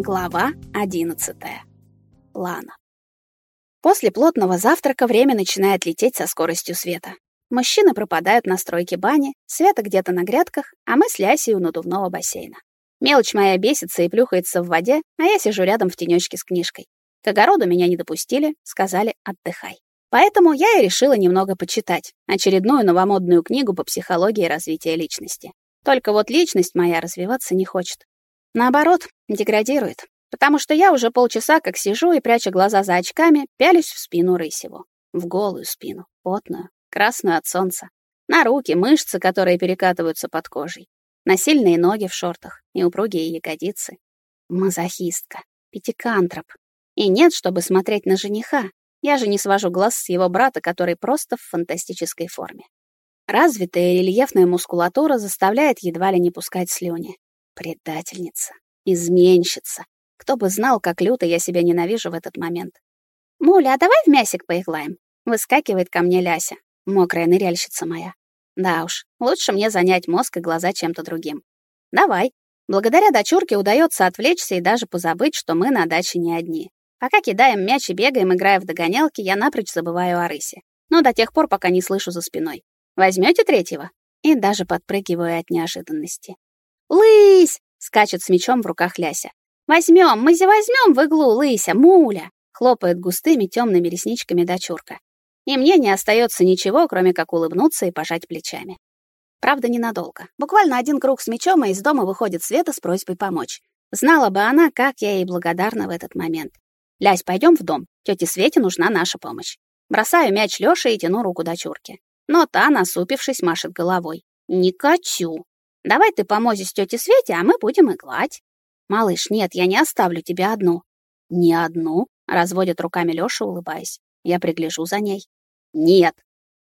Глава одиннадцатая. Лана. После плотного завтрака время начинает лететь со скоростью света. Мужчины пропадают на стройке бани, Света где-то на грядках, а мы с Лясей у надувного бассейна. Мелочь моя бесится и плюхается в воде, а я сижу рядом в тенечке с книжкой. К огороду меня не допустили, сказали «отдыхай». Поэтому я и решила немного почитать очередную новомодную книгу по психологии развития личности. Только вот личность моя развиваться не хочет. Наоборот, деградирует. Потому что я уже полчаса как сижу и, пряча глаза за очками, пялюсь в спину Рысеву. В голую спину, потную, красную от солнца. На руки, мышцы, которые перекатываются под кожей. На сильные ноги в шортах и упругие ягодицы. Мазохистка, пятикантроп. И нет, чтобы смотреть на жениха. Я же не свожу глаз с его брата, который просто в фантастической форме. Развитая рельефная мускулатура заставляет едва ли не пускать слюни. Предательница, изменщица. Кто бы знал, как люто я себя ненавижу в этот момент. «Муля, а давай в мясик поиграем?» Выскакивает ко мне Ляся, мокрая ныряльщица моя. Да уж, лучше мне занять мозг и глаза чем-то другим. Давай. Благодаря дочурке удается отвлечься и даже позабыть, что мы на даче не одни. Пока кидаем мяч и бегаем, играя в догонялки, я напрочь забываю о рысе. Но до тех пор, пока не слышу за спиной. Возьмете третьего?» И даже подпрыгиваю от неожиданности. «Лысь!» — скачет с мечом в руках Ляся. «Возьмем, мы возьмем в иглу, Лыся, муля!» — хлопает густыми темными ресничками дочурка. И мне не остается ничего, кроме как улыбнуться и пожать плечами. Правда, ненадолго. Буквально один круг с мечом, и из дома выходит Света с просьбой помочь. Знала бы она, как я ей благодарна в этот момент. «Лясь, пойдем в дом. Тете Свете нужна наша помощь». Бросаю мяч Лёше и тяну руку дочурке но та, насупившись, машет головой. «Не хочу. Давай ты помозишь тете Свете, а мы будем иглать». «Малыш, нет, я не оставлю тебя одну». «Не одну?» — разводит руками Лёша, улыбаясь. «Я пригляжу за ней». «Нет,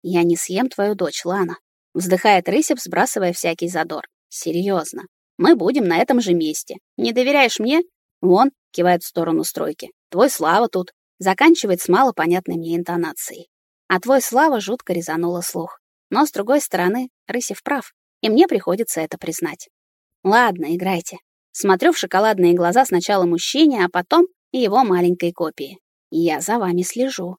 я не съем твою дочь, Лана», — вздыхает Рысев, сбрасывая всякий задор. «Серьезно. Мы будем на этом же месте. Не доверяешь мне? Вон», — кивает в сторону стройки. «Твой Слава тут». Заканчивает с малопонятной мне интонацией. А твой Слава жутко резанула слух. Но, с другой стороны, Рысев прав, и мне приходится это признать. Ладно, играйте. Смотрю в шоколадные глаза сначала мужчине, а потом и его маленькой копии. Я за вами слежу.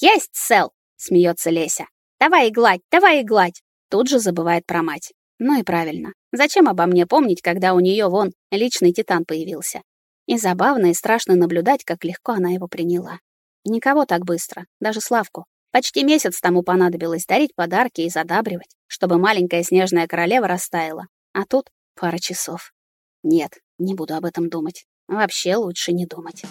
«Есть, Сэл!» — смеется Леся. «Давай и гладь, давай и гладь!» Тут же забывает про мать. Ну и правильно. Зачем обо мне помнить, когда у нее вон личный титан появился? И забавно и страшно наблюдать, как легко она его приняла. Никого так быстро, даже Славку. Почти месяц тому понадобилось дарить подарки и задабривать, чтобы маленькая снежная королева растаяла. А тут пара часов. Нет, не буду об этом думать. Вообще лучше не думать.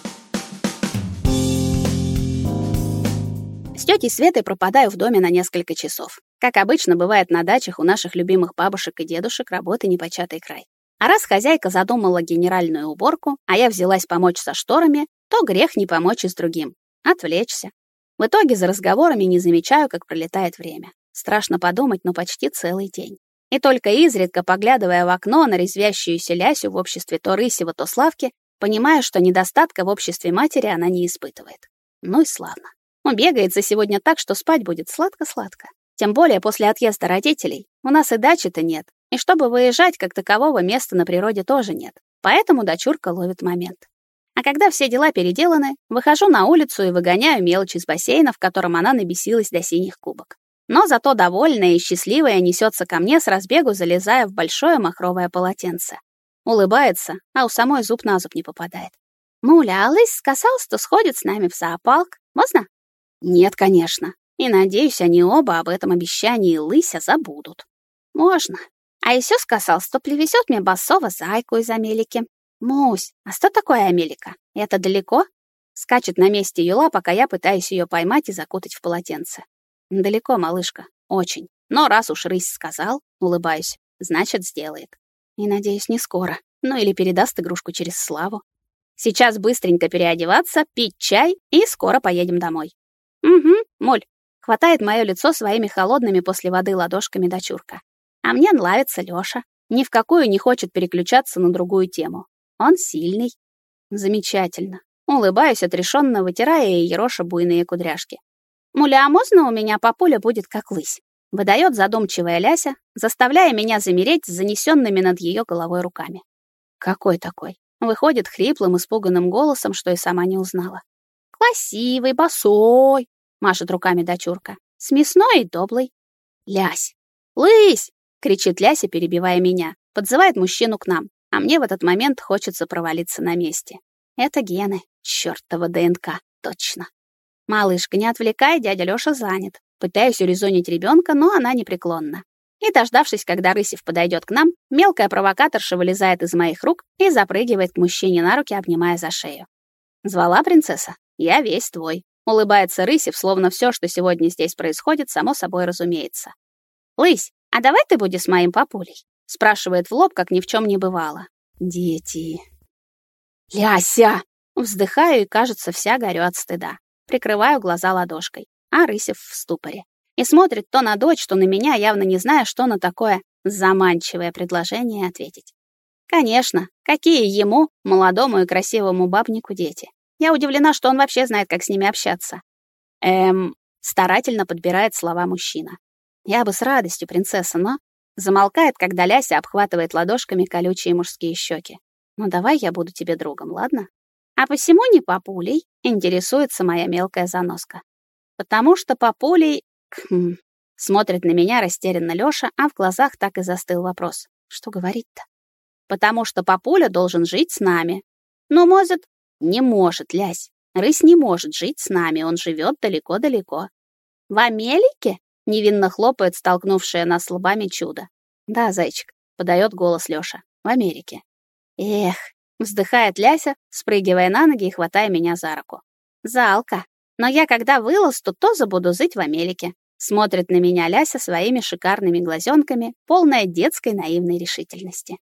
С тетей Светой пропадаю в доме на несколько часов. Как обычно бывает на дачах у наших любимых бабушек и дедушек, работы непочатый край. А раз хозяйка задумала генеральную уборку, а я взялась помочь со шторами, то грех не помочь и с другим. Отвлечься, в итоге за разговорами не замечаю, как пролетает время. Страшно подумать, но почти целый день. И только изредка, поглядывая в окно на резвящуюся Лясю в обществе то Рысева, то Славки, понимаю, что недостатка в обществе матери она не испытывает. Ну и славно. Убегается сегодня так, что спать будет сладко-сладко. Тем более после отъезда родителей. У нас и дачи-то нет. И чтобы выезжать, как такового места на природе тоже нет. Поэтому дочурка ловит момент. А когда все дела переделаны, выхожу на улицу и выгоняю мелочь из бассейна, в котором она набесилась до синих кубок. Но зато довольная и счастливая несется ко мне с разбегу, залезая в большое махровое полотенце. Улыбается, а у самой зуб на зуб не попадает. «Муля, а лыс сказал, что сходит с нами в зоопарк. Можно?» «Нет, конечно. И надеюсь, они оба об этом обещании лыся забудут». «Можно. А еще сказал, что привезет мне басова зайку из Америки. «Мусь, а что такое Амелика? Это далеко?» Скачет на месте Юла, пока я пытаюсь ее поймать и закутать в полотенце. «Далеко, малышка, очень. Но раз уж рысь сказал, улыбаюсь, значит, сделает. И, надеюсь, не скоро. Ну или передаст игрушку через Славу. Сейчас быстренько переодеваться, пить чай и скоро поедем домой. Угу, моль. Хватает мое лицо своими холодными после воды ладошками дочурка. А мне нравится Лёша. Ни в какую не хочет переключаться на другую тему. Он сильный. Замечательно. Улыбаюсь отрешенно, вытирая и ероша буйные кудряшки. Муля, а у меня папуля будет как лысь? Выдает задумчивая Ляся, заставляя меня замереть с занесенными над ее головой руками. Какой такой? выходит хриплым, испуганным голосом, что и сама не узнала. «Красивый, босой!» — машет руками дочурка. «Смесной и доблый». «Лясь! Лысь!» — кричит Ляся, перебивая меня. Подзывает мужчину к нам, а мне в этот момент хочется провалиться на месте. Это гены, чёртова ДНК, точно. «Малышка, не отвлекай, дядя Лёша занят». Пытаюсь урезонить ребёнка, но она непреклонна. И, дождавшись, когда Рысев подойдёт к нам, мелкая провокаторша вылезает из моих рук и запрыгивает к мужчине на руки, обнимая за шею. «Звала принцесса? Я весь твой». Улыбается Рысев, словно всё, что сегодня здесь происходит, само собой разумеется. «Лысь, а давай ты будешь моим папулей?» Спрашивает в лоб, как ни в чём не бывало. «Дети...» «Ляся!» Вздыхаю и, кажется, вся горю от стыда. Прикрываю глаза ладошкой, а Рысев в ступоре. И смотрит то на дочь, то на меня, явно не зная, что на такое заманчивое предложение ответить. Конечно, какие ему, молодому и красивому бабнику, дети. Я удивлена, что он вообще знает, как с ними общаться. Эм, старательно подбирает слова мужчина. Я бы с радостью, принцесса, но... Замолкает, когда Ляся обхватывает ладошками колючие мужские щеки. Ну давай я буду тебе другом, ладно? А посему не папулей интересуется моя мелкая заноска. Потому что папулей... Хм, смотрит на меня растерянно Лёша, а в глазах так и застыл вопрос. Что говорить-то? Потому что папуля должен жить с нами. Ну, может, не может, Лясь. Рысь не может жить с нами, он живет далеко-далеко. В Америке? Невинно хлопает столкнувшее нас лбами чудо. Да, зайчик, подает голос Лёша. В Америке. Эх, Вздыхает Ляся, спрыгивая на ноги и хватая меня за руку. Залка. Но я когда вылазу, то забуду жить в Америке. Смотрит на меня Ляся своими шикарными глазенками, полная детской наивной решительности.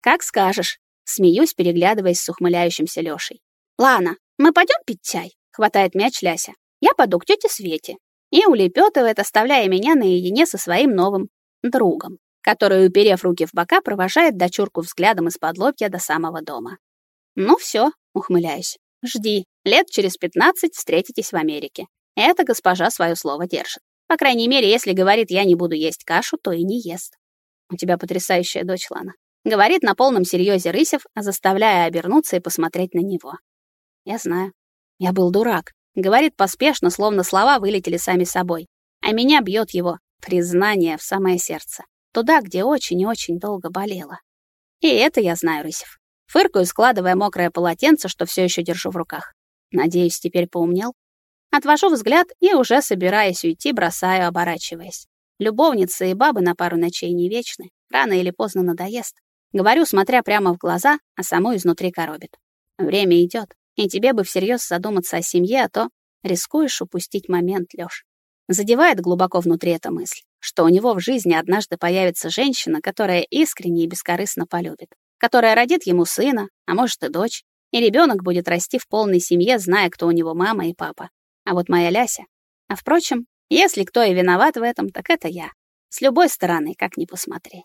Как скажешь. Смеюсь, переглядываясь с ухмыляющимся Лёшей. Лана, мы пойдем пить чай? Хватает мяч Ляся. Я пойду к тете Свете. И улепетывает, оставляя меня наедине со своим новым другом который, уперев руки в бока, провожает дочурку взглядом из-под лобья до самого дома. «Ну все», — ухмыляюсь, — «жди, лет через пятнадцать встретитесь в Америке. Эта госпожа свое слово держит. По крайней мере, если говорит, я не буду есть кашу, то и не ест. У тебя потрясающая дочь, Лана. Говорит на полном серьезе Рысев, заставляя обернуться и посмотреть на него. Я знаю. Я был дурак. Говорит поспешно, словно слова вылетели сами собой. А меня бьет его признание в самое сердце. Туда, где очень и очень долго болело. И это я знаю, Рысев. Фыркаю, складывая мокрое полотенце, что все еще держу в руках. Надеюсь, теперь поумнел. Отвожу взгляд и, уже собираясь уйти, бросаю, оборачиваясь. Любовницы и бабы на пару ночей не вечны. Рано или поздно надоест. Говорю, смотря прямо в глаза, а саму изнутри коробит. Время идет, и тебе бы всерьез задуматься о семье, а то рискуешь упустить момент, Лёш. Задевает глубоко внутри эта мысль что у него в жизни однажды появится женщина, которая искренне и бескорыстно полюбит, которая родит ему сына, а может и дочь, и ребенок будет расти в полной семье, зная, кто у него мама и папа. А вот моя Ляся. А впрочем, если кто и виноват в этом, так это я. С любой стороны, как ни посмотри.